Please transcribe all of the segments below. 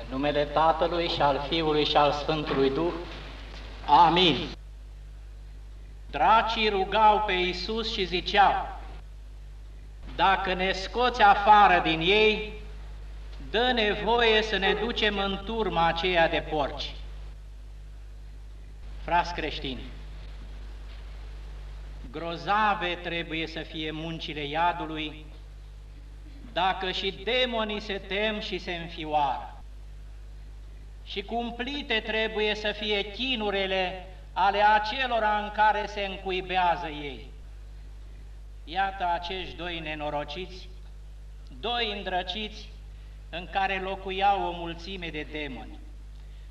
În numele Tatălui și al Fiului și al Sfântului Duh. Amin. Dracii rugau pe Iisus și ziceau, Dacă ne scoți afară din ei, dă nevoie să ne ducem în turma aceea de porci. Frați creștini, grozave trebuie să fie muncile iadului, dacă și demonii se tem și se înfioară. Și cumplite trebuie să fie chinurile ale acelora în care se încuibează ei. Iată acești doi nenorociți, doi îndrăciți, în care locuiau o mulțime de demoni.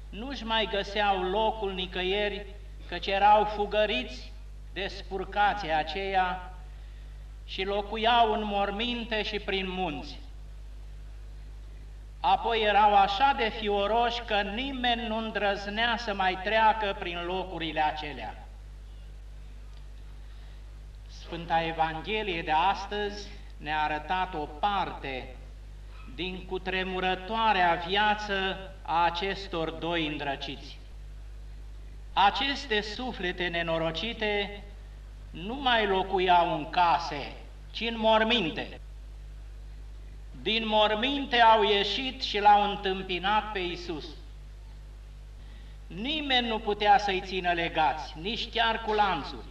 Nu-și mai găseau locul nicăieri, căci erau fugăriți de spurcația aceea și locuiau în morminte și prin munți. Apoi erau așa de fioroși că nimeni nu îndrăznea să mai treacă prin locurile acelea. Sfânta Evanghelie de astăzi ne-a arătat o parte din cutremurătoarea viață a acestor doi îndrăciți. Aceste suflete nenorocite nu mai locuiau în case, ci în morminte. Din morminte au ieșit și l-au întâmpinat pe Isus. Nimeni nu putea să-i țină legați, nici chiar cu lanțuri.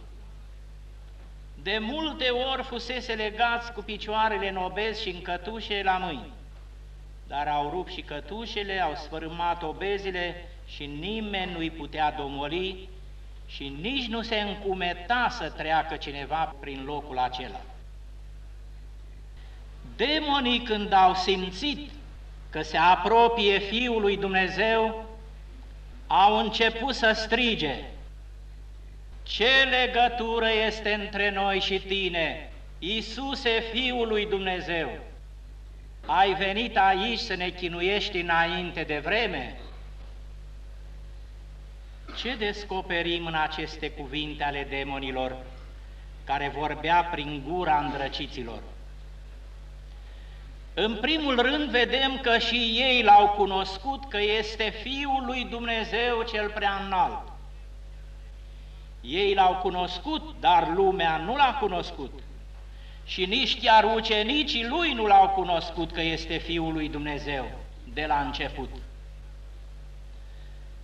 De multe ori fusese legați cu picioarele în obezi și în cătușe la mâini, dar au rupt și cătușele, au sfărâmat obezile și nimeni nu-i putea domoli și nici nu se încumeta să treacă cineva prin locul acela. Demonii când au simțit că se apropie Fiul lui Dumnezeu, au început să strige, Ce legătură este între noi și tine, Iisuse, Fiul lui Dumnezeu? Ai venit aici să ne chinuiești înainte de vreme? Ce descoperim în aceste cuvinte ale demonilor care vorbea prin gura îndrăciților? În primul rând vedem că și ei l-au cunoscut că este Fiul lui Dumnezeu cel prea înalt. Ei l-au cunoscut, dar lumea nu l-a cunoscut. Și nici chiar ucenicii lui nu l-au cunoscut că este Fiul lui Dumnezeu de la început.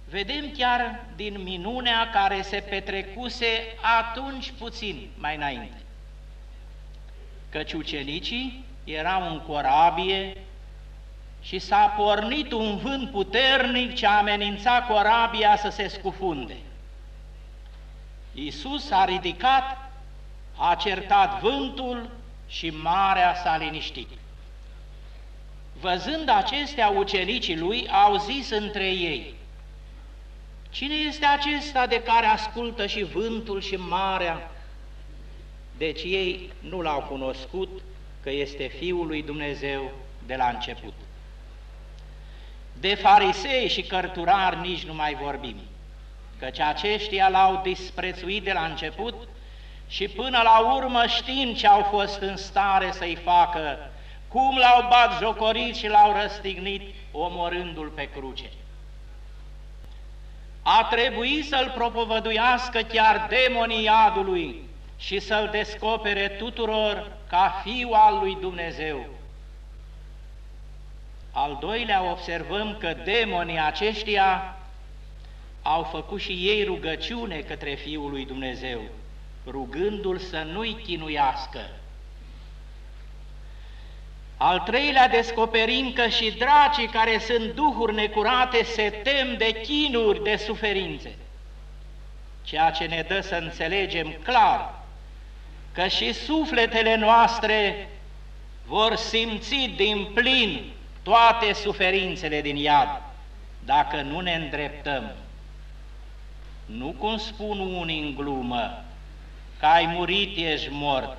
Vedem chiar din minunea care se petrecuse atunci puțin mai înainte. Căci ucenicii erau în corabie și s-a pornit un vânt puternic ce amenința corabia să se scufunde. Iisus a ridicat, a certat vântul și marea s-a liniștit. Văzând acestea, ucenicii lui au zis între ei, Cine este acesta de care ascultă și vântul și marea? Deci ei nu l-au cunoscut că este Fiul lui Dumnezeu de la început. De farisei și cărturari nici nu mai vorbim, căci aceștia l-au disprețuit de la început și până la urmă știind ce au fost în stare să-i facă, cum l-au bat jocorit și l-au răstignit, omorându-l pe cruce. A trebuit să-l propovăduiască chiar demonii iadului și să-l descopere tuturor ca fiu al lui Dumnezeu. Al doilea observăm că demonii aceștia au făcut și ei rugăciune către Fiul lui Dumnezeu, rugându-l să nu-i chinuiască. Al treilea descoperim că și dracii care sunt duhuri necurate se tem de chinuri, de suferințe, ceea ce ne dă să înțelegem clar că și sufletele noastre vor simți din plin toate suferințele din iad, dacă nu ne îndreptăm. Nu cum spun unii în glumă, că ai murit, ești mort,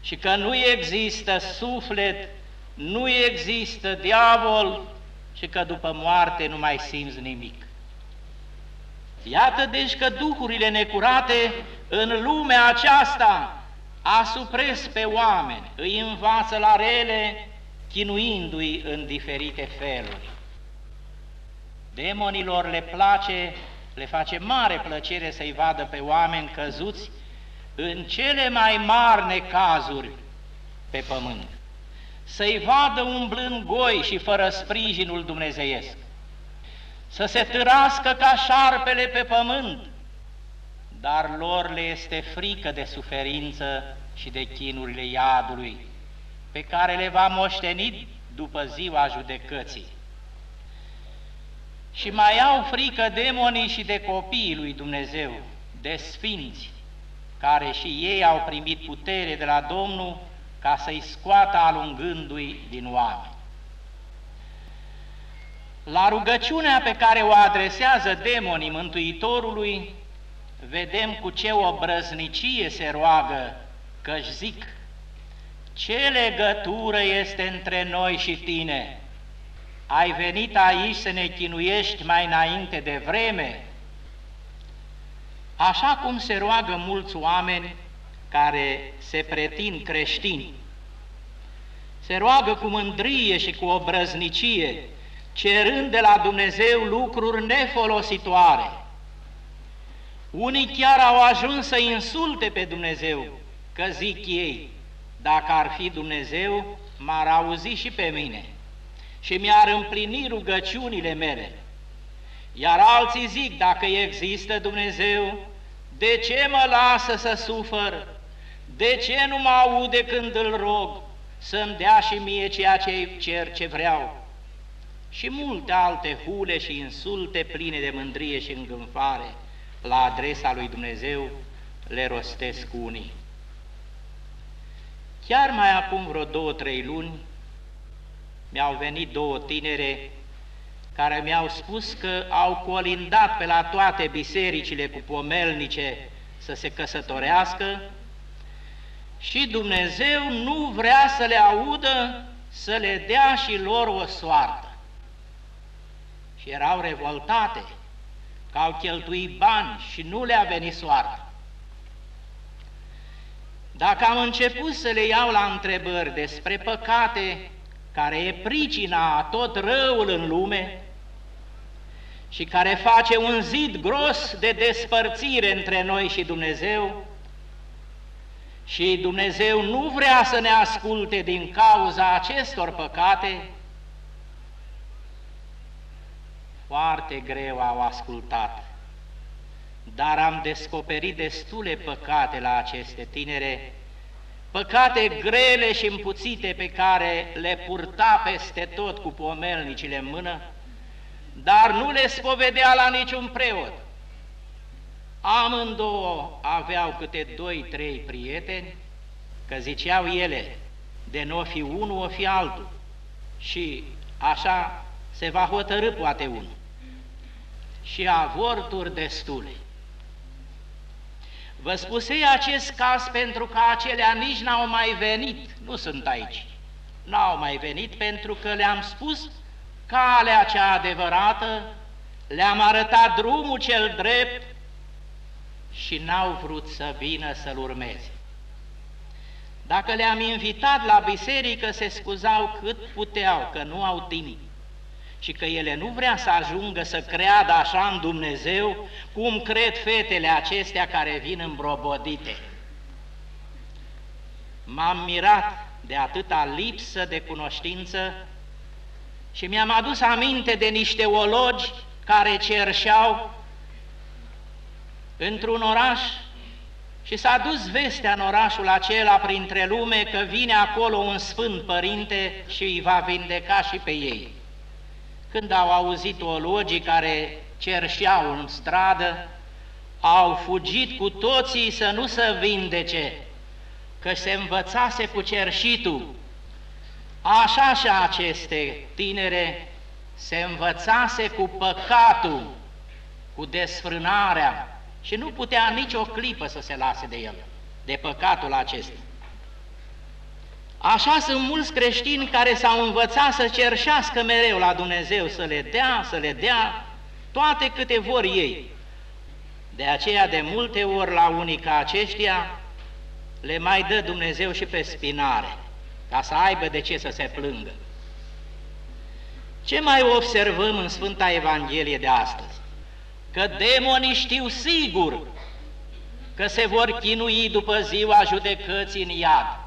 și că nu există suflet, nu există diavol și că după moarte nu mai simți nimic. Iată deci că duhurile necurate în lumea aceasta asupres pe oameni, îi învață la rele, chinuindu-i în diferite feluri. Demonilor le place, le face mare plăcere să-i vadă pe oameni căzuți în cele mai mari necazuri pe pământ. Să-i vadă umblând goi și fără sprijinul dumnezeiesc. Să se târască ca șarpele pe pământ, dar lor le este frică de suferință și de chinurile iadului, pe care le va moșteni după ziua judecății. Și mai au frică demonii și de copiii lui Dumnezeu, de sfinți, care și ei au primit putere de la Domnul ca să-i scoată alungându-i din oameni. La rugăciunea pe care o adresează demonii Mântuitorului, vedem cu ce obrăznicie se roagă, că-și zic, ce legătură este între noi și tine? Ai venit aici să ne chinuiești mai înainte de vreme? Așa cum se roagă mulți oameni care se pretind creștini, se roagă cu mândrie și cu obrăznicie, cerând de la Dumnezeu lucruri nefolositoare. Unii chiar au ajuns să insulte pe Dumnezeu, că zic ei, dacă ar fi Dumnezeu, m-ar auzi și pe mine și mi-ar împlini rugăciunile mele. Iar alții zic, dacă există Dumnezeu, de ce mă lasă să sufăr? De ce nu mă aude când îl rog să-mi dea și mie ceea ce cer ce vreau? Și multe alte hule și insulte pline de mândrie și îngânfare la adresa lui Dumnezeu le rostesc unii. Chiar mai acum vreo două, trei luni, mi-au venit două tinere care mi-au spus că au colindat pe la toate bisericile cu pomelnice să se căsătorească și Dumnezeu nu vrea să le audă să le dea și lor o soartă. Și erau revoltate că au cheltuit bani și nu le-a venit soartă. Dacă am început să le iau la întrebări despre păcate care e pricina a tot răul în lume și care face un zid gros de despărțire între noi și Dumnezeu, și Dumnezeu nu vrea să ne asculte din cauza acestor păcate, foarte greu au ascultat dar am descoperit destule păcate la aceste tinere, păcate grele și împuțite pe care le purta peste tot cu pomelnicile în mână, dar nu le spovedea la niciun preot. Amândouă aveau câte doi, trei prieteni, că ziceau ele, de nu o fi unul, o fi altul. Și așa se va hotărâ poate unul. Și avorturi destule. Vă spusei acest caz pentru că acelea nici n-au mai venit, nu sunt aici. N-au mai venit pentru că le-am spus calea cea adevărată, le-am arătat drumul cel drept și n-au vrut să vină să-l urmeze. Dacă le-am invitat la biserică, se scuzau cât puteau, că nu au timp și că ele nu vrea să ajungă să creadă așa în Dumnezeu cum cred fetele acestea care vin îmbrobodite. M-am mirat de atâta lipsă de cunoștință și mi-am adus aminte de niște ologi care cerșeau într-un oraș și s-a dus vestea în orașul acela printre lume că vine acolo un sfânt părinte și îi va vindeca și pe ei. Când au auzit teologii care cerșeau în stradă, au fugit cu toții să nu se vindece, că se învățase cu cerșitul. Așa și aceste tinere se învățase cu păcatul, cu desfrânarea și nu putea nicio clipă să se lase de el, de păcatul acesta. Așa sunt mulți creștini care s-au învățat să cerșească mereu la Dumnezeu, să le dea, să le dea toate câte vor ei. De aceea, de multe ori la unii ca aceștia, le mai dă Dumnezeu și pe spinare, ca să aibă de ce să se plângă. Ce mai observăm în Sfânta Evanghelie de astăzi? Că demonii știu sigur că se vor chinui după ziua judecății în iad.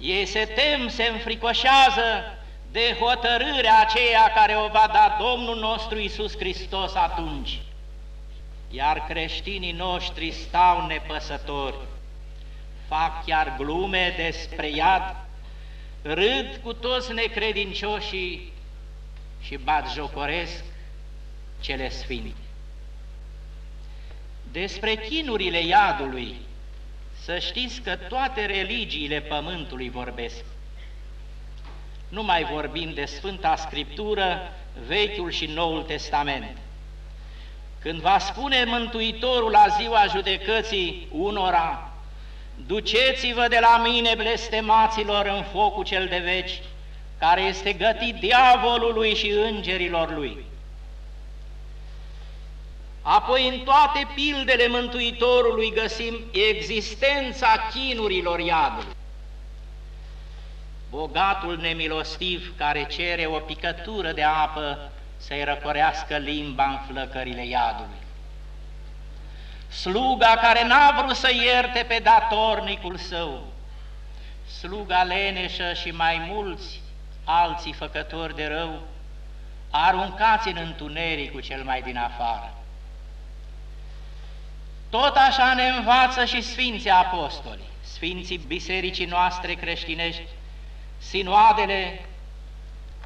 Ei se tem, se înfricoșează de hotărârea aceea care o va da Domnul nostru Isus Hristos atunci. Iar creștinii noștri stau nepăsători, fac chiar glume despre iad, râd cu toți necredincioșii și bat jocoresc cele sfinte. Despre chinurile iadului, să știți că toate religiile pământului vorbesc. Nu mai vorbim de Sfânta Scriptură, Vechiul și Noul Testament. Când va spune Mântuitorul la ziua judecății unora, Duceți-vă de la mine, blestemaților, în focul cel de veci, care este gătit diavolului și îngerilor lui. Apoi în toate pildele Mântuitorului găsim existența chinurilor iadului. Bogatul nemilostiv care cere o picătură de apă să-i răcorească limba în flăcările iadului. Sluga care n-a vrut să ierte pe datornicul său, sluga leneșă și mai mulți alții făcători de rău, aruncați în întunericul cel mai din afară. Tot așa ne învață și Sfinții Apostoli, Sfinții Bisericii noastre creștinești, sinoadele,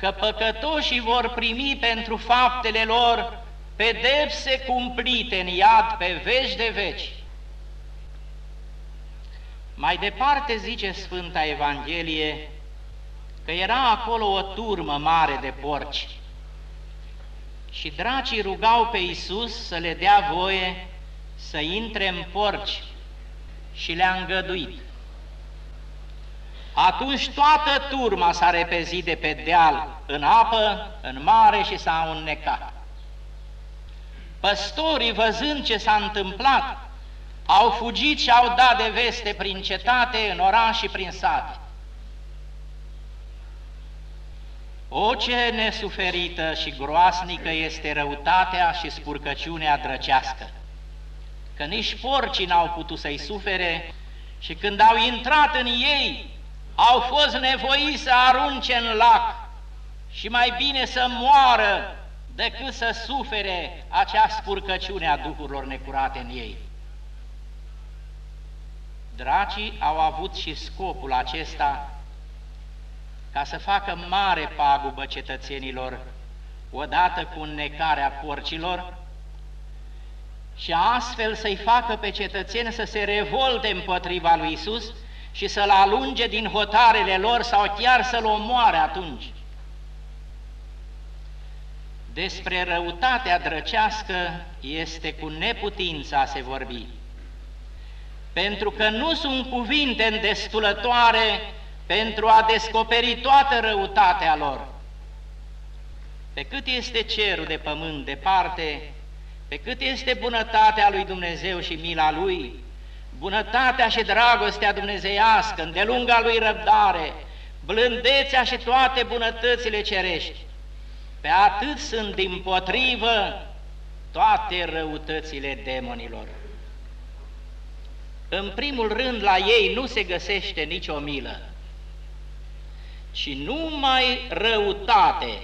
că păcătoșii vor primi pentru faptele lor pedepse cumplite în iad pe veci de veci. Mai departe zice Sfânta Evanghelie că era acolo o turmă mare de porci și dracii rugau pe Iisus să le dea voie să intre în porci și le-a îngăduit. Atunci toată turma s-a repezit de pe deal în apă, în mare și s-a înnecat. Păstorii, văzând ce s-a întâmplat, au fugit și au dat de veste prin cetate, în oraș și prin sat. O, ce nesuferită și groasnică este răutatea și spurcăciunea drăcească! Că nici porcii n-au putut să-i sufere și când au intrat în ei, au fost nevoiți să arunce în lac și mai bine să moară decât să sufere acea spurcăciune a duhurilor necurate în ei. Dracii au avut și scopul acesta ca să facă mare pagubă cetățenilor, odată cu înnecarea porcilor, și astfel să-i facă pe cetățeni să se revolte împotriva lui Isus și să-l alunge din hotarele lor sau chiar să-l omoare atunci. Despre răutatea drăcească este cu neputința a se vorbi, pentru că nu sunt cuvinte îndestulătoare pentru a descoperi toată răutatea lor. Pe cât este cerul de pământ departe, pe cât este bunătatea lui Dumnezeu și mila Lui, bunătatea și dragostea dumnezeiască, îndelunga Lui răbdare, blândețea și toate bunătățile cerești, pe atât sunt din potrivă toate răutățile demonilor. În primul rând, la ei nu se găsește nicio milă, ci numai răutate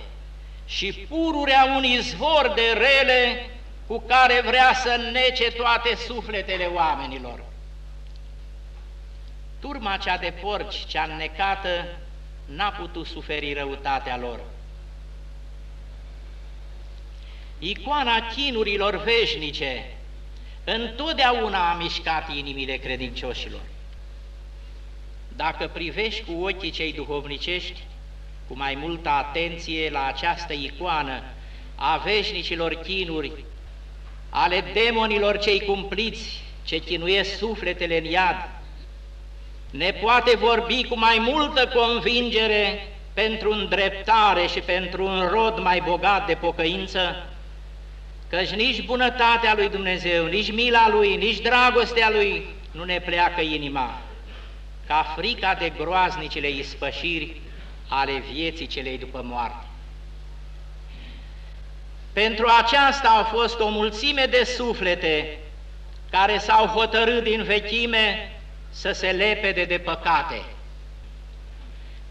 și pururea un izvor de rele cu care vrea să nece toate sufletele oamenilor. Turma cea de porci, cea înnecată, n-a putut suferi răutatea lor. Icoana chinurilor veșnice întotdeauna a mișcat inimile credincioșilor. Dacă privești cu ochii cei duhovnicești, cu mai multă atenție la această icoană a veșnicilor chinuri, ale demonilor cei cumpliți, ce chinuiesc sufletele în iad, ne poate vorbi cu mai multă convingere pentru îndreptare și pentru un rod mai bogat de pocăință, căci nici bunătatea lui Dumnezeu, nici mila Lui, nici dragostea Lui nu ne pleacă inima, ca frica de groaznicele ispășiri ale vieții celei după moarte. Pentru aceasta au fost o mulțime de suflete care s-au hotărât din vechime să se lepede de păcate.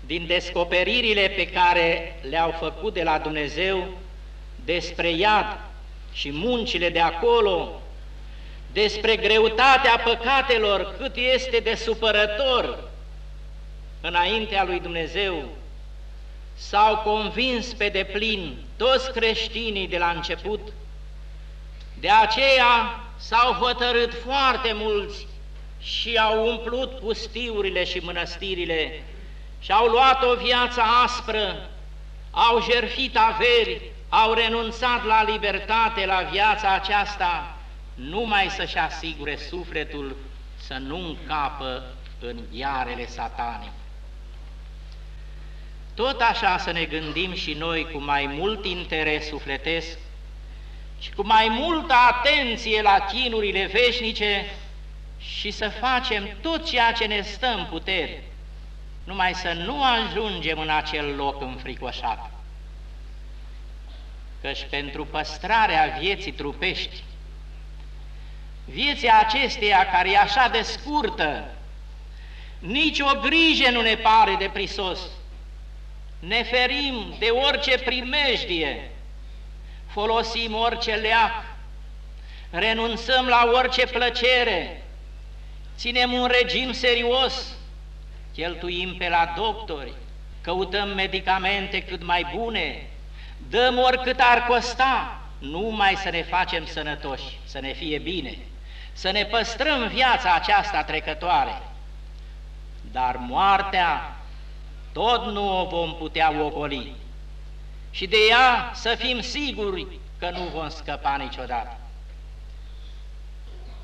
Din descoperirile pe care le-au făcut de la Dumnezeu despre iad și muncile de acolo, despre greutatea păcatelor, cât este de supărător înaintea lui Dumnezeu, s-au convins pe deplin toți creștinii de la început, de aceea s-au hotărât foarte mulți și au umplut pustiurile și mănăstirile și au luat o viață aspră, au jerfit averi, au renunțat la libertate, la viața aceasta, numai să-și asigure sufletul să nu încapă în ghearele satanii. Tot așa să ne gândim și noi cu mai mult interes sufletesc și cu mai multă atenție la chinurile veșnice și să facem tot ceea ce ne stă în putere, numai să nu ajungem în acel loc înfricoșat. Căci pentru păstrarea vieții trupești, vieții acesteia care e așa de scurtă, nici o grijă nu ne pare de prisos, ne ferim de orice primejdie, folosim orice leac, renunțăm la orice plăcere, ținem un regim serios, cheltuim pe la doctori, căutăm medicamente cât mai bune, dăm oricât ar costa, numai să ne facem sănătoși, să ne fie bine, să ne păstrăm viața aceasta trecătoare. Dar moartea tot nu o vom putea ocoli și de ea să fim siguri că nu vom scăpa niciodată.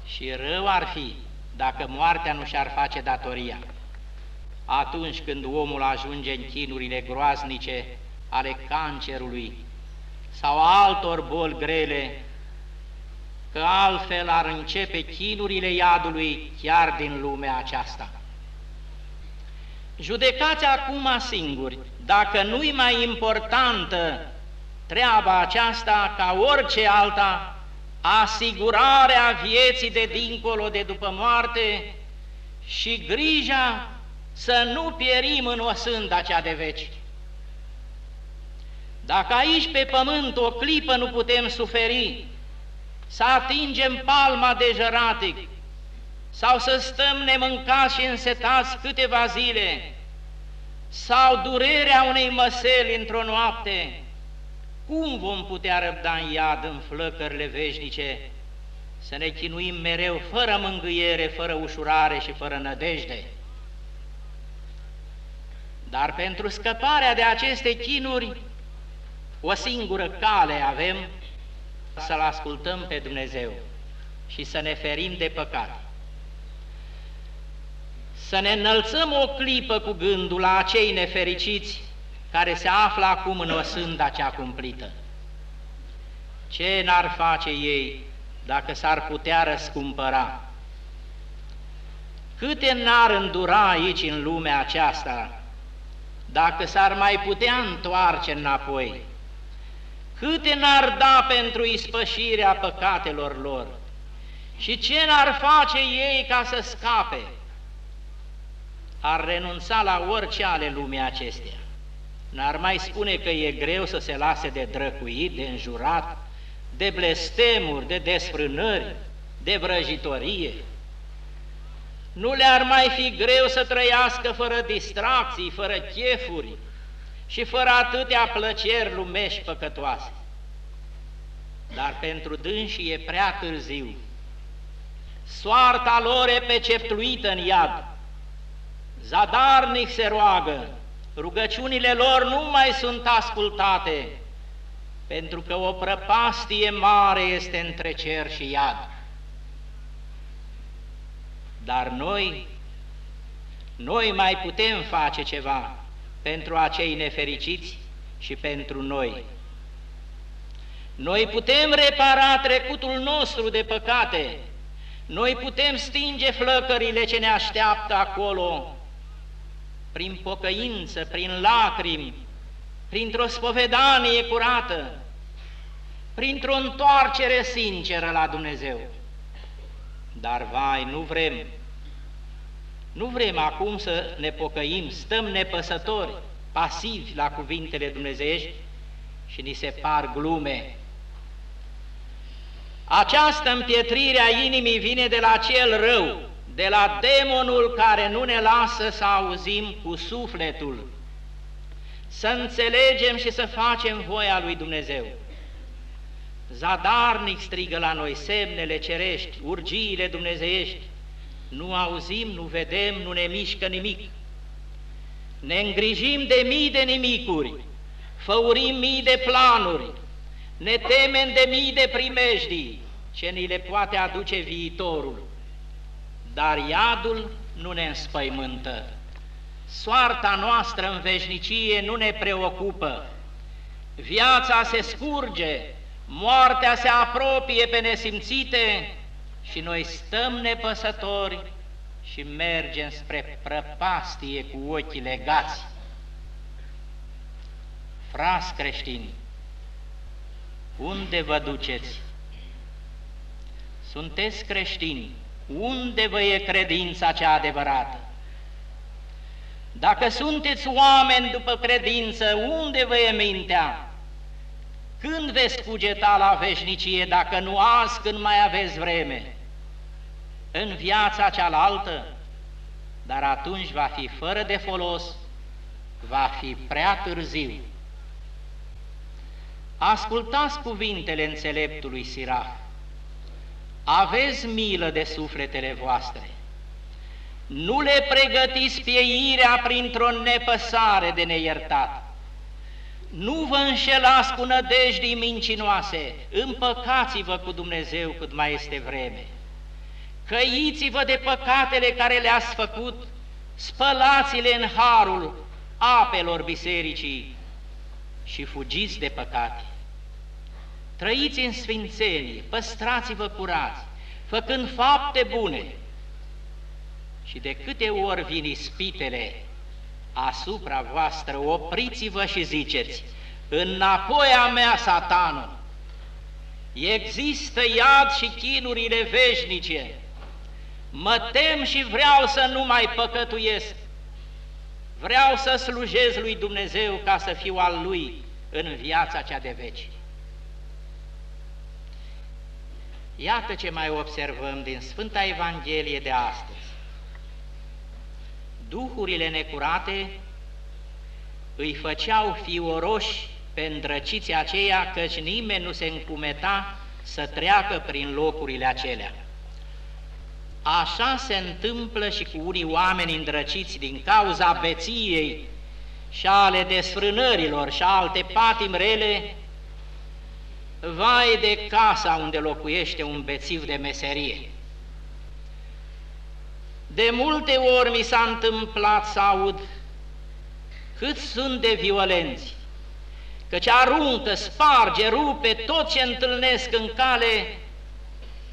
Și rău ar fi dacă moartea nu și-ar face datoria. Atunci când omul ajunge în chinurile groaznice ale cancerului sau altor boli grele, că altfel ar începe chinurile iadului chiar din lumea aceasta. Judecați acum singuri, dacă nu-i mai importantă treaba aceasta ca orice alta, asigurarea vieții de dincolo de după moarte și grija să nu pierim în o sânda cea de veci. Dacă aici pe pământ o clipă nu putem suferi, să atingem palma de jăratic, sau să stăm nemâncați și însetați câteva zile, sau durerea unei măseli într-o noapte, cum vom putea răbda în iad, în flăcările veșnice, să ne chinuim mereu fără mângâiere, fără ușurare și fără nădejde? Dar pentru scăparea de aceste chinuri, o singură cale avem să-L ascultăm pe Dumnezeu și să ne ferim de păcat să ne înălțăm o clipă cu gândul la acei nefericiți care se află acum în o sânda cea cumplită. Ce n-ar face ei dacă s-ar putea răscumpăra? Câte n-ar îndura aici în lumea aceasta dacă s-ar mai putea întoarce înapoi? Câte n-ar da pentru ispășirea păcatelor lor? Și ce n-ar face ei ca să scape? Ar renunța la orice ale lumii acestea. N-ar mai spune că e greu să se lase de drăcuit, de înjurat, de blestemuri, de desfrânări, de vrăjitorie. Nu le-ar mai fi greu să trăiască fără distracții, fără chefuri și fără atâtea plăceri lumești păcătoase. Dar pentru dânsii e prea târziu. Soarta lor e peceptuită în iad zadarnic se roagă, rugăciunile lor nu mai sunt ascultate, pentru că o prăpastie mare este între cer și iad. Dar noi, noi mai putem face ceva pentru acei nefericiți și pentru noi. Noi putem repara trecutul nostru de păcate, noi putem stinge flăcările ce ne așteaptă acolo prin pocăință, prin lacrimi, printr-o spovedanie curată. printr-o întoarcere sinceră la Dumnezeu. Dar, vai, nu vrem, nu vrem acum să ne pocăim, stăm nepăsători, pasivi la cuvintele dumnezeiești și ni se par glume. Această împietrire a inimii vine de la cel rău, de la demonul care nu ne lasă să auzim cu sufletul, să înțelegem și să facem voia lui Dumnezeu. Zadarnic strigă la noi semnele cerești, urgiile dumnezeiești, nu auzim, nu vedem, nu ne mișcă nimic. Ne îngrijim de mii de nimicuri, făurim mii de planuri, ne temem de mii de primejdii, ce ni le poate aduce viitorul. Dar iadul nu ne înspăimântă. Soarta noastră în veșnicie nu ne preocupă. Viața se scurge, moartea se apropie pe nesimțite și noi stăm nepăsători și mergem spre prăpastie cu ochii legați. Fras creștini, unde vă duceți? Sunteți creștini, unde vă e credința cea adevărată? Dacă sunteți oameni după credință, unde vă e mintea? Când veți cugeta la veșnicie, dacă nu azi, când mai aveți vreme? În viața cealaltă, dar atunci va fi fără de folos, va fi prea târziu. Ascultați cuvintele înțeleptului Siraf. Aveți milă de sufletele voastre. Nu le pregătiți pieirea printr-o nepăsare de neiertat. Nu vă înșelați cu nădejdii mincinoase, împăcați-vă cu Dumnezeu cât mai este vreme. Căiți-vă de păcatele care le-ați făcut, spălați-le în harul apelor bisericii și fugiți de păcate. Trăiți în sfințenie, păstrați-vă curați, făcând fapte bune. Și de câte ori vin ispitele asupra voastră, opriți-vă și ziceți, înapoi a mea, satanul, există iad și chinurile veșnice, mă tem și vreau să nu mai păcătuiesc, vreau să slujez lui Dumnezeu ca să fiu al lui în viața cea de veci. Iată ce mai observăm din Sfânta Evanghelie de astăzi. Duhurile necurate îi făceau fioroși pe îndrăciții aceia, căci nimeni nu se încumeta să treacă prin locurile acelea. Așa se întâmplă și cu unii oameni îndrăciți din cauza beției și ale desfrânărilor și alte patim rele, vai de casa unde locuiește un bețiv de meserie. De multe ori mi s-a întâmplat să aud cât sunt de violenți, căci aruncă, sparge, rupe tot ce întâlnesc în cale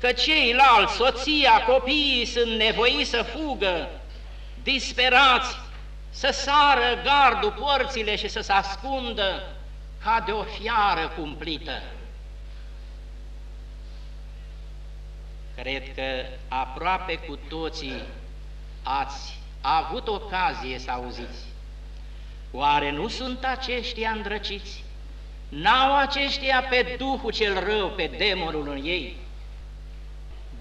că ceilalți, soția, copiii sunt nevoiți să fugă, disperați, să sară gardul porțile și să se ascundă ca de o fiară cumplită. Cred că aproape cu toții ați avut ocazie să auziți. Oare nu sunt aceștia îndrăciți? N-au aceștia pe Duhul cel rău, pe demonul în ei?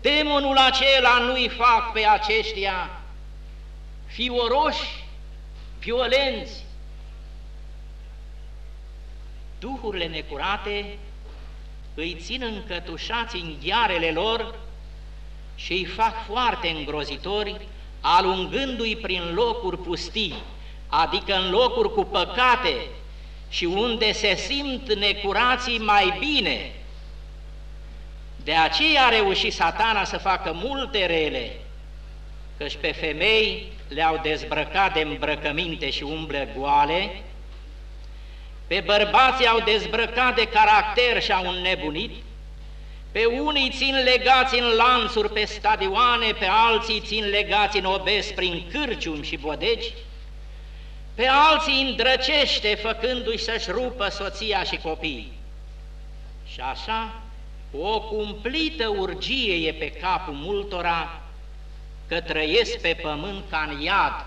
Demonul acela nu-i fac pe aceștia fioroși, violenți. Duhurile necurate îi țin încătușați în ghearele lor și îi fac foarte îngrozitori, alungându-i prin locuri pustii, adică în locuri cu păcate și unde se simt necurații mai bine, de aceea a reușit satana să facă multe rele, căci pe femei le-au dezbrăcat de îmbrăcăminte și umble goale, pe bărbații au dezbrăcat de caracter și au înnebunit, pe unii țin legați în lanțuri pe stadioane, pe alții țin legați în obes prin cârciumi și bodegi, pe alții îndrăcește făcându-și să-și rupă soția și copiii Și așa, o cumplită urgie e pe capul multora că trăiesc pe pământ ca în iad.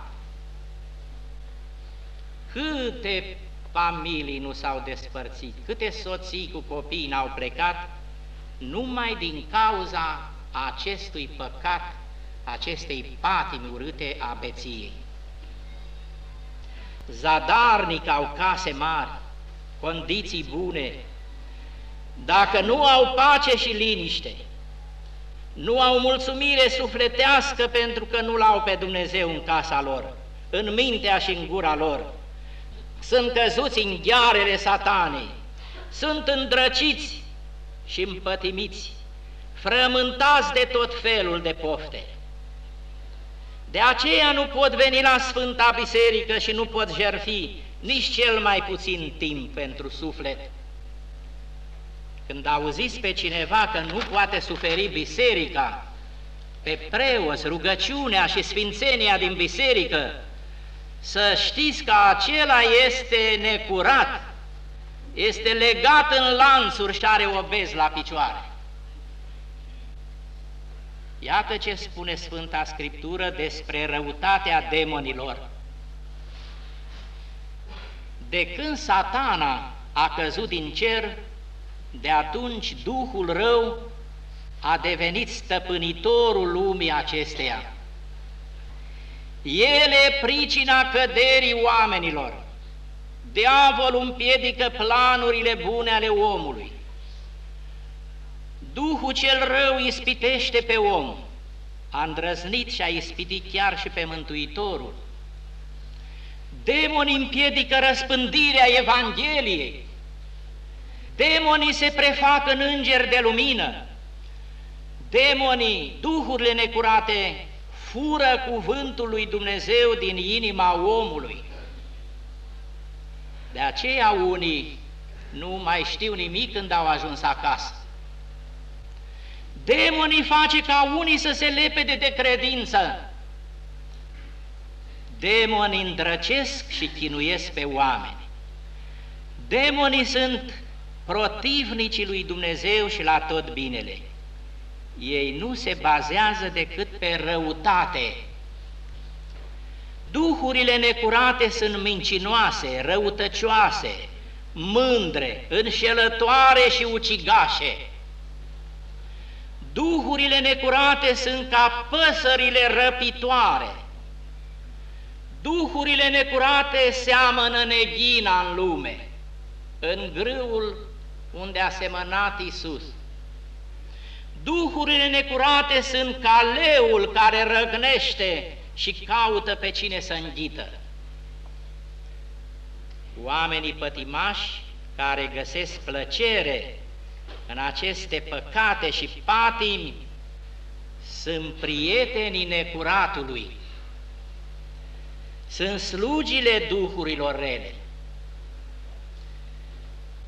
Câte familii nu s-au despărțit, câte soții cu copii n-au plecat, numai din cauza acestui păcat, acestei patimi urâte a beției. Zadarnic au case mari, condiții bune, dacă nu au pace și liniște, nu au mulțumire sufletească pentru că nu l-au pe Dumnezeu în casa lor, în mintea și în gura lor, sunt căzuți în ghearele satanei, sunt îndrăciți și împătimiți, frământați de tot felul de pofte. De aceea nu pot veni la Sfânta Biserică și nu pot jerfi nici cel mai puțin timp pentru suflet. Când auziți pe cineva că nu poate suferi biserica, pe preoți, rugăciunea și sfințenia din biserică, să știți că acela este necurat, este legat în lanțuri și are obez la picioare. Iată ce spune Sfânta Scriptură despre răutatea demonilor. De când satana a căzut din cer, de atunci Duhul rău a devenit stăpânitorul lumii acesteia. Ele pricina căderii oamenilor. Diavolul împiedică planurile bune ale omului. Duhul cel rău ispitește pe om. A îndrăznit și a ispitit chiar și pe Mântuitorul. Demonii împiedică răspândirea Evangheliei. Demonii se prefac în îngeri de lumină. Demonii, duhurile necurate, fură cuvântul lui Dumnezeu din inima omului. De aceea unii nu mai știu nimic când au ajuns acasă. Demonii face ca unii să se lepede de credință. Demonii îndrăcesc și chinuiesc pe oameni. Demonii sunt protivnicii lui Dumnezeu și la tot binele ei nu se bazează decât pe răutate. Duhurile necurate sunt mincinoase, răutăcioase, mândre, înșelătoare și ucigașe. Duhurile necurate sunt ca păsările răpitoare. Duhurile necurate seamănă neghina în lume, în grâul unde a semănat Isus. Duhurile necurate sunt ca leul care răgnește și caută pe cine să înghită. Oamenii pătimași care găsesc plăcere în aceste păcate și patimi sunt prietenii necuratului, sunt slugile duhurilor rele.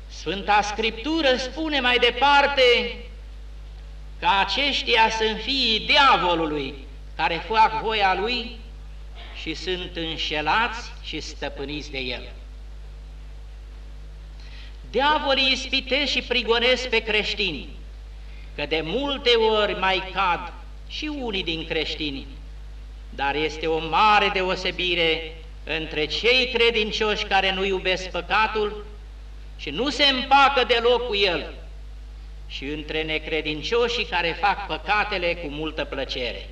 Sfânta Scriptură spune mai departe ca aceștia sunt fiii diavolului, care fac voia lui și sunt înșelați și stăpâniți de el. Diavolii ispitesc și prigonesc pe creștini, că de multe ori mai cad și unii din creștini, dar este o mare deosebire între cei credincioși care nu iubesc păcatul și nu se împacă deloc cu el, și între necredincioșii care fac păcatele cu multă plăcere.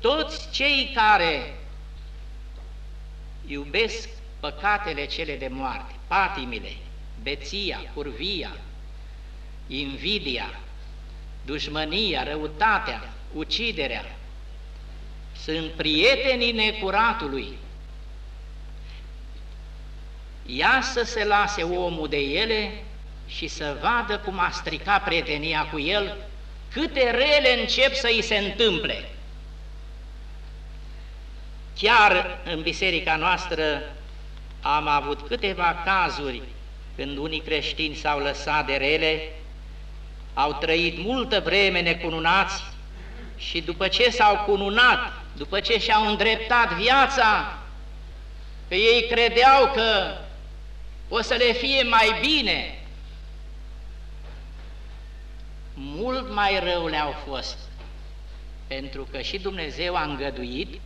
Toți cei care iubesc păcatele cele de moarte, patimile, beția, curvia, invidia, dușmănia, răutatea, uciderea, sunt prietenii necuratului. Ia să se lase omul de ele și să vadă cum a stricat prietenia cu el, câte rele încep să îi se întâmple. Chiar în biserica noastră am avut câteva cazuri când unii creștini s-au lăsat de rele, au trăit multă vreme necununați și după ce s-au cununat, după ce și-au îndreptat viața, că ei credeau că o să le fie mai bine, mult mai rău le-au fost, pentru că și Dumnezeu a îngăduit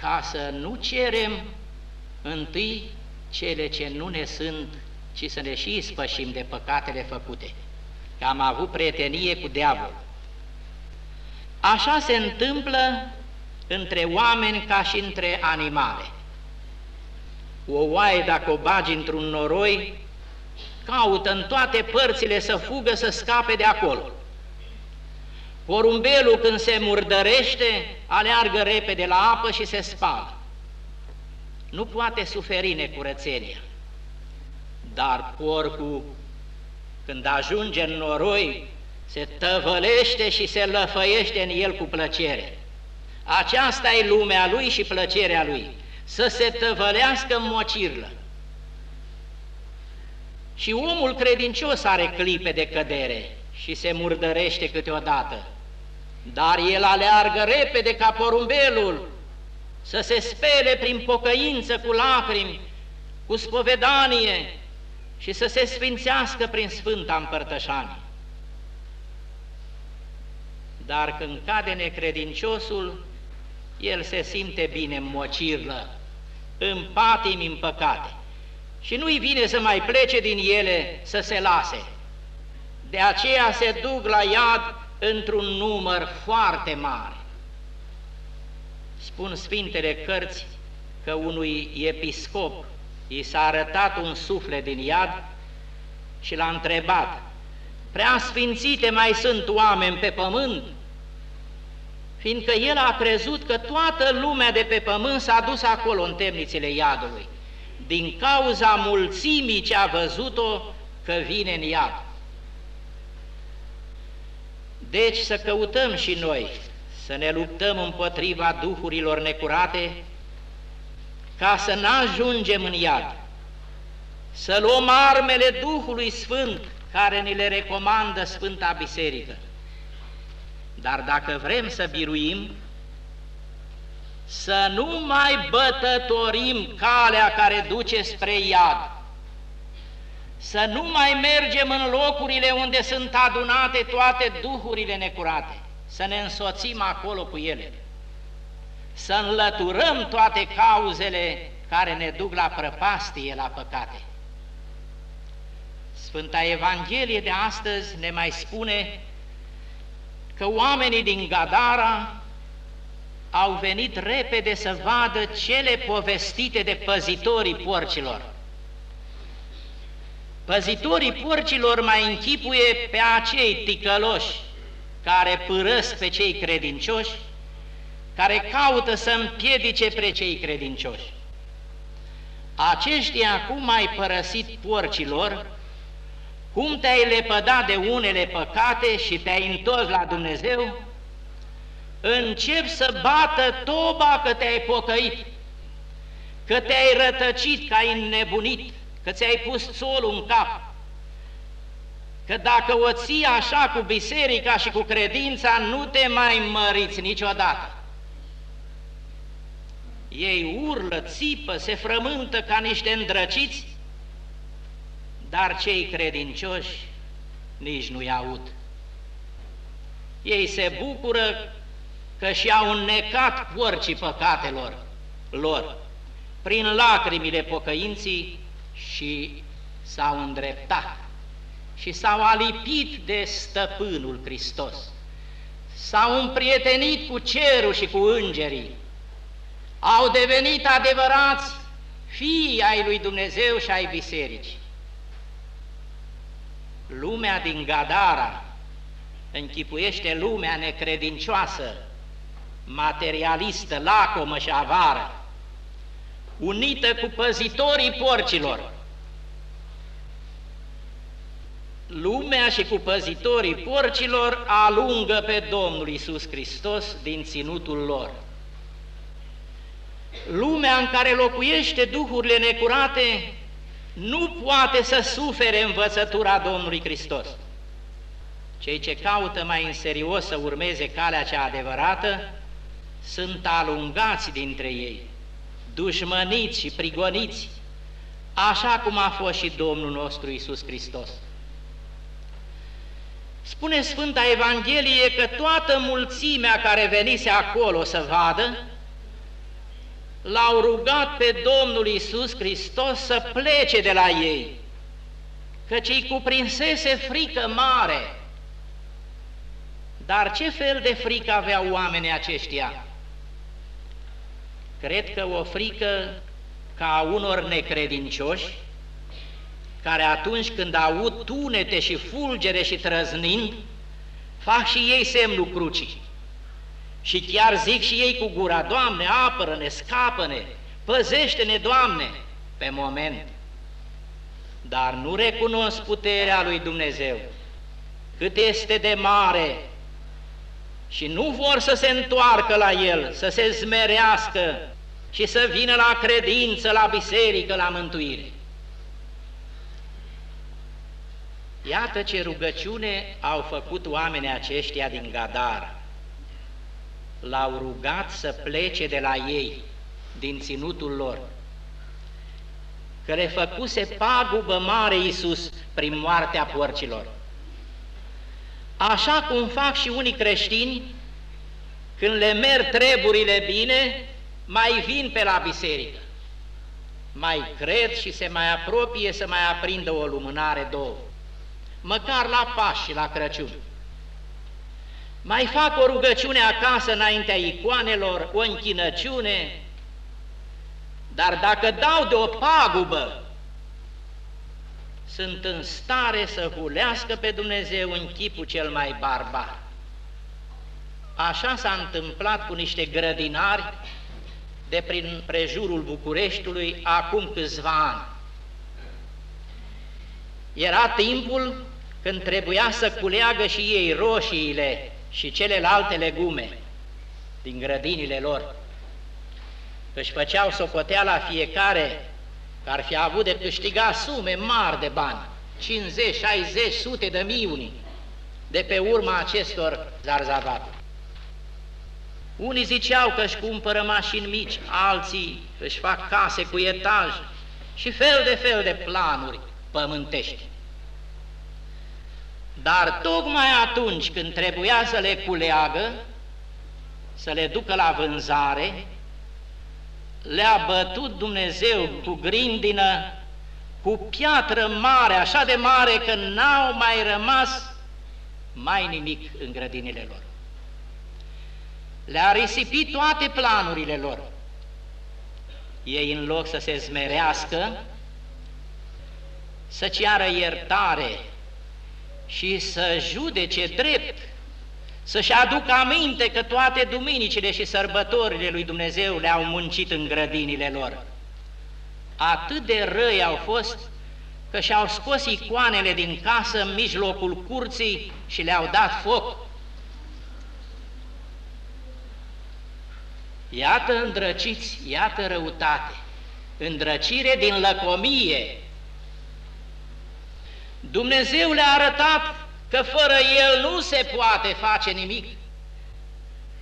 ca să nu cerem întâi cele ce nu ne sunt, ci să ne și ispășim de păcatele făcute, că am avut prietenie cu diavol. Așa se întâmplă între oameni ca și între animale. O oaie, dacă o bagi într-un noroi, caută în toate părțile să fugă, să scape de acolo. Porumbelul când se murdărește, aleargă repede la apă și se spală. Nu poate suferi necurățenia. Dar porcul, când ajunge în noroi, se tăvălește și se lăfăiește în el cu plăcere. Aceasta e lumea lui și plăcerea lui, să se tăvălească în mocirlă. Și omul credincios are clipe de cădere și se murdărește câteodată, dar el aleargă repede ca porumbelul să se spele prin pocăință cu lacrimi, cu spovedanie și să se sfințească prin Sfânta Împărtășanie. Dar când cade necredinciosul, el se simte bine în mocirlă, în patimi, în păcate și nu-i vine să mai plece din ele să se lase. De aceea se duc la iad într-un număr foarte mare. Spun Sfintele Cărți că unui episcop i s-a arătat un suflet din iad și l-a întrebat, prea sfințite mai sunt oameni pe pământ? Fiindcă el a crezut că toată lumea de pe pământ s-a dus acolo în temnițele iadului din cauza mulțimii ce a văzut-o că vine în iad. Deci să căutăm și noi să ne luptăm împotriva duhurilor necurate ca să nu ajungem în iad, să luăm armele Duhului Sfânt care ni le recomandă Sfânta Biserică. Dar dacă vrem să biruim, să nu mai bătătorim calea care duce spre iad, să nu mai mergem în locurile unde sunt adunate toate duhurile necurate, să ne însoțim acolo cu ele, să înlăturăm toate cauzele care ne duc la prăpastie, la păcate. Sfânta Evanghelie de astăzi ne mai spune că oamenii din Gadara au venit repede să vadă cele povestite de păzitorii porcilor. Păzitorii porcilor mai închipuie pe acei ticăloși care părăsc pe cei credincioși, care caută să împiedice pe cei credincioși. Aceștia acum ai părăsit porcilor, cum te-ai lepădat de unele păcate și te-ai întors la Dumnezeu, încep să bată toba că te-ai pocăit, că te-ai rătăcit, că ai înnebunit, că ți-ai pus solul în cap, că dacă o ții așa cu biserica și cu credința, nu te mai măriți niciodată. Ei urlă, țipă, se frământă ca niște îndrăciți, dar cei credincioși nici nu-i aud. Ei se bucură că și-au înnecat porcii păcatelor lor prin lacrimile pocăinții și s-au îndreptat și s-au alipit de stăpânul Hristos. S-au împrietenit cu cerul și cu îngerii. Au devenit adevărați fii ai lui Dumnezeu și ai bisericii. Lumea din Gadara închipuiește lumea necredincioasă materialistă, lacomă și avară, unită cu păzitorii porcilor. Lumea și cu păzitorii porcilor alungă pe Domnul Isus Hristos din ținutul lor. Lumea în care locuiește duhurile necurate nu poate să sufere învățătura Domnului Hristos. Cei ce caută mai în serios să urmeze calea cea adevărată, sunt alungați dintre ei, dușmăniți și prigoniți, așa cum a fost și Domnul nostru Isus Hristos. Spune Sfânta Evanghelie că toată mulțimea care venise acolo să vadă, l-au rugat pe Domnul Isus Hristos să plece de la ei, căci îi cuprinsese frică mare. Dar ce fel de frică aveau oamenii aceștia? Cred că o frică ca a unor necredincioși, care atunci când aud tunete și fulgere și trăznind, fac și ei semnul crucii. Și chiar zic și ei cu gura, Doamne, apără-ne, scapă-ne, păzește-ne, Doamne, pe moment. Dar nu recunosc puterea lui Dumnezeu, cât este de mare și nu vor să se întoarcă la El, să se zmerească și să vină la credință, la biserică, la mântuire. Iată ce rugăciune au făcut oamenii aceștia din Gadara. L-au rugat să plece de la ei, din ținutul lor, că le făcuse pagubă mare Iisus prin moartea porcilor. Așa cum fac și unii creștini, când le merg treburile bine, mai vin pe la biserică. Mai cred și se mai apropie să mai aprindă o lumânare două măcar la Paști și la Crăciun. Mai fac o rugăciune acasă înaintea icoanelor, o închinăciune, dar dacă dau de o pagubă, sunt în stare să hulească pe Dumnezeu în chipul cel mai barbar. Așa s-a întâmplat cu niște grădinari de prin prejurul Bucureștiului acum câțiva ani. Era timpul când trebuia să culeagă și ei roșiile și celelalte legume din grădinile lor. Își făceau socoteala fiecare că ar fi avut de câștiga sume mari de bani, 50, 60, sute de mii de pe urma acestor zarzavate. Unii ziceau că își cumpără mașini mici, alții își fac case cu etaj și fel de fel de planuri pământești. Dar tocmai atunci când trebuia să le culeagă, să le ducă la vânzare, le-a bătut Dumnezeu cu grindină, cu piatră mare, așa de mare că n-au mai rămas mai nimic în grădinile lor. Le-a risipit toate planurile lor. Ei, în loc să se zmerească, să ceară iertare și să judece drept, să-și aducă aminte că toate duminicile și sărbătorile lui Dumnezeu le-au muncit în grădinile lor. Atât de răi au fost că și-au scos icoanele din casă în mijlocul curții și le-au dat foc. Iată îndrăciți, iată răutate, îndrăcire din lăcomie, Dumnezeu le-a arătat că fără El nu se poate face nimic.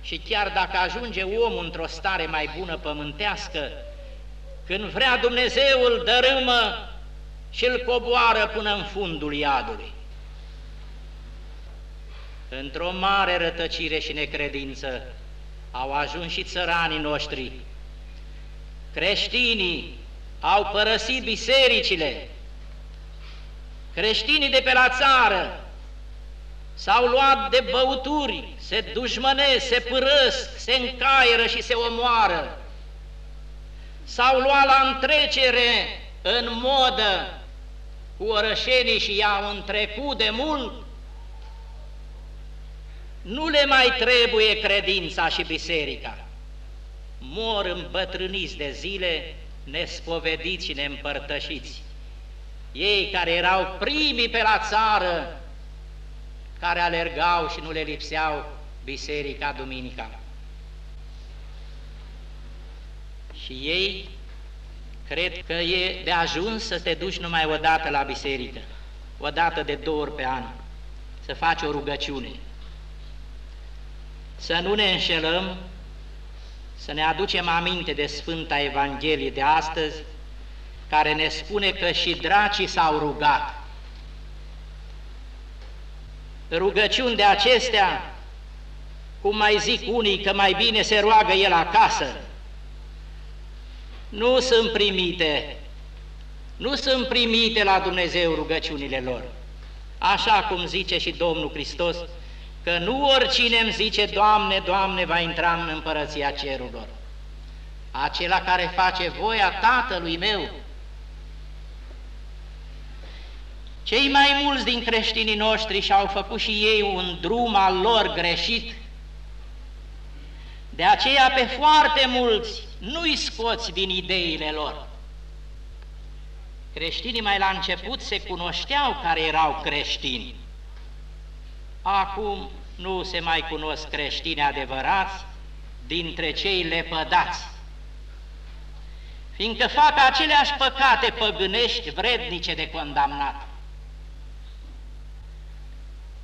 Și chiar dacă ajunge omul într-o stare mai bună pământească, când vrea Dumnezeu îl dărâmă și îl coboară până în fundul iadului. Într-o mare rătăcire și necredință au ajuns și țăranii noștri. Creștinii au părăsit bisericile, Creștinii de pe la țară s-au luat de băuturi, se dușmănesc, se părăsc, se încaieră și se omoară. S-au luat la întrecere în modă cu orășenii și i-au întrecut de mult. Nu le mai trebuie credința și biserica. Mor îmbătrâniți de zile, nespovediți și neîmpărtășiți ei care erau primii pe la țară, care alergau și nu le lipseau biserica duminica. Și ei cred că e de ajuns să te duci numai o dată la biserică, o dată de două ori pe an, să faci o rugăciune. Să nu ne înșelăm, să ne aducem aminte de Sfânta Evanghelie de astăzi, care ne spune că și dracii s-au rugat. Rugăciuni de acestea, cum mai zic unii că mai bine se roagă el acasă, nu sunt primite, nu sunt primite la Dumnezeu rugăciunile lor. Așa cum zice și Domnul Hristos, că nu oricine îmi zice, Doamne, Doamne, va intra în împărăția cerurilor. Acela care face voia Tatălui meu. Cei mai mulți din creștinii noștri și-au făcut și ei un drum al lor greșit. De aceea pe foarte mulți nu-i scoți din ideile lor. Creștinii mai la început se cunoșteau care erau creștini. Acum nu se mai cunosc creștini adevărați dintre cei lepădați, fiindcă fac aceleași păcate păgânești vrednice de condamnat.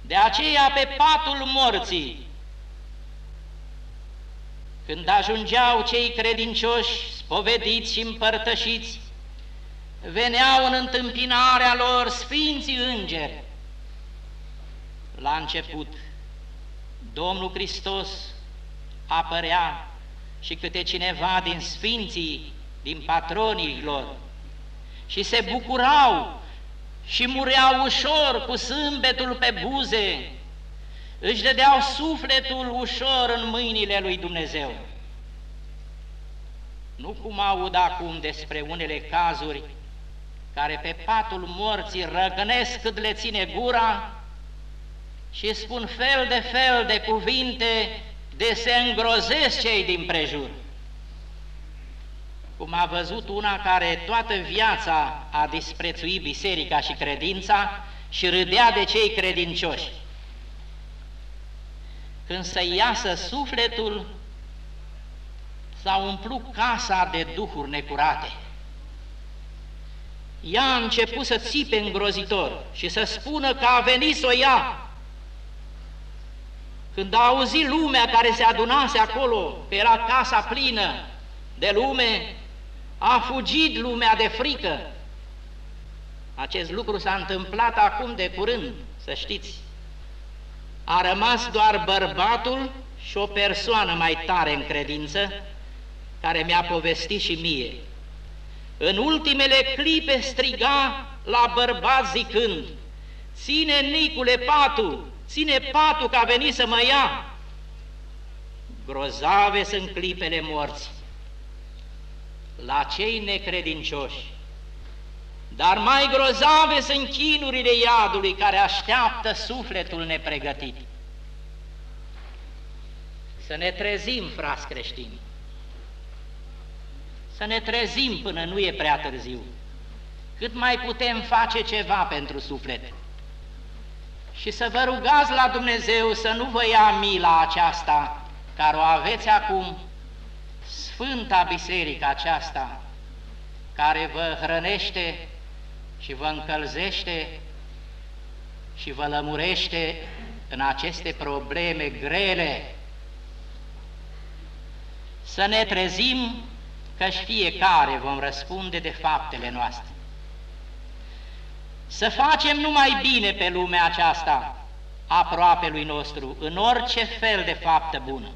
De aceea pe patul morții, când ajungeau cei credincioși, spovediți și împărtășiți, veneau în întâmpinarea lor sfinții îngeri. La început, Domnul Hristos apărea și câte cineva din sfinții, din patronii lor, și se bucurau și mureau ușor cu sâmbetul pe buze, își dădeau sufletul ușor în mâinile lui Dumnezeu. Nu cum aud acum despre unele cazuri care pe patul morții răgănesc cât le ține gura și spun fel de fel de cuvinte de se îngrozesc cei din prejur. Cum a văzut una care toată viața a disprețuit biserica și credința și râdea de cei credincioși. Când să iasă sufletul, s-a umplut casa de duhuri necurate. Ea a început să țipe îngrozitor și să spună că a venit să o ia. Când a auzit lumea care se adunase acolo, că era casa plină de lume, a fugit lumea de frică. Acest lucru s-a întâmplat acum de curând, să știți. A rămas doar bărbatul și o persoană mai tare în credință, care mi-a povestit și mie. În ultimele clipe striga la bărbat zicând, Ține, Nicule, patul, ține patul că a venit să mă ia. Grozave sunt clipele morți la cei necredincioși, dar mai grozave sunt chinurile iadului care așteaptă sufletul nepregătit. Să ne trezim, frați creștini, să ne trezim până nu e prea târziu, cât mai putem face ceva pentru suflet. Și să vă rugați la Dumnezeu să nu vă ia mila aceasta care o aveți acum, Sfânta Biserică aceasta, care vă hrănește și vă încălzește și vă lămurește în aceste probleme grele. Să ne trezim și fiecare vom răspunde de faptele noastre. Să facem numai bine pe lumea aceasta, aproape lui nostru, în orice fel de faptă bună.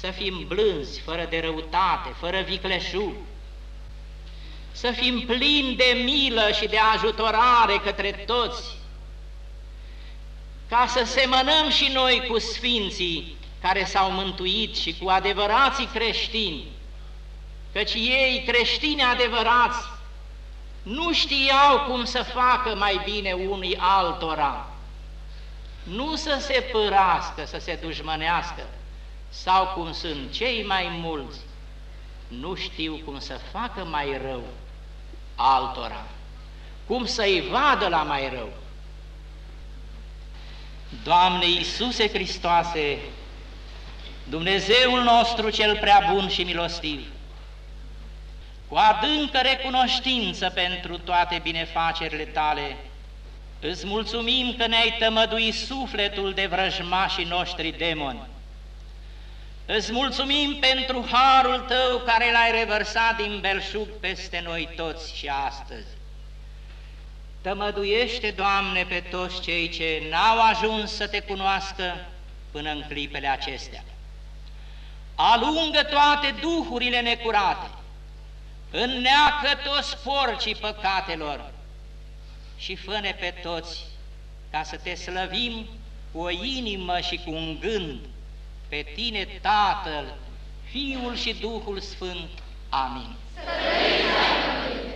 Să fim blânzi, fără de răutate, fără vicleșug, să fim plini de milă și de ajutorare către toți, ca să semănăm și noi cu sfinții care s-au mântuit și cu adevărații creștini, căci ei, creștini adevărați, nu știau cum să facă mai bine unii altora, nu să se părască, să se dușmănească, sau cum sunt cei mai mulți, nu știu cum să facă mai rău altora, cum să-i vadă la mai rău. Doamne Iisuse Hristoase, Dumnezeul nostru cel prea bun și milostiv, cu adâncă recunoștință pentru toate binefacerile Tale, îți mulțumim că ne-ai tămăduit sufletul de vrăjmașii noștri demoni. Îți mulțumim pentru harul Tău care l-ai revărsat din belșug peste noi toți și astăzi. Tămăduiește, Doamne, pe toți cei ce n-au ajuns să Te cunoască până în clipele acestea. Alungă toate duhurile necurate, înneacă toți porcii păcatelor și fă pe toți ca să Te slăvim cu o inimă și cu un gând, pe tine Tatăl, Fiul și Duhul Sfânt. Amin. Să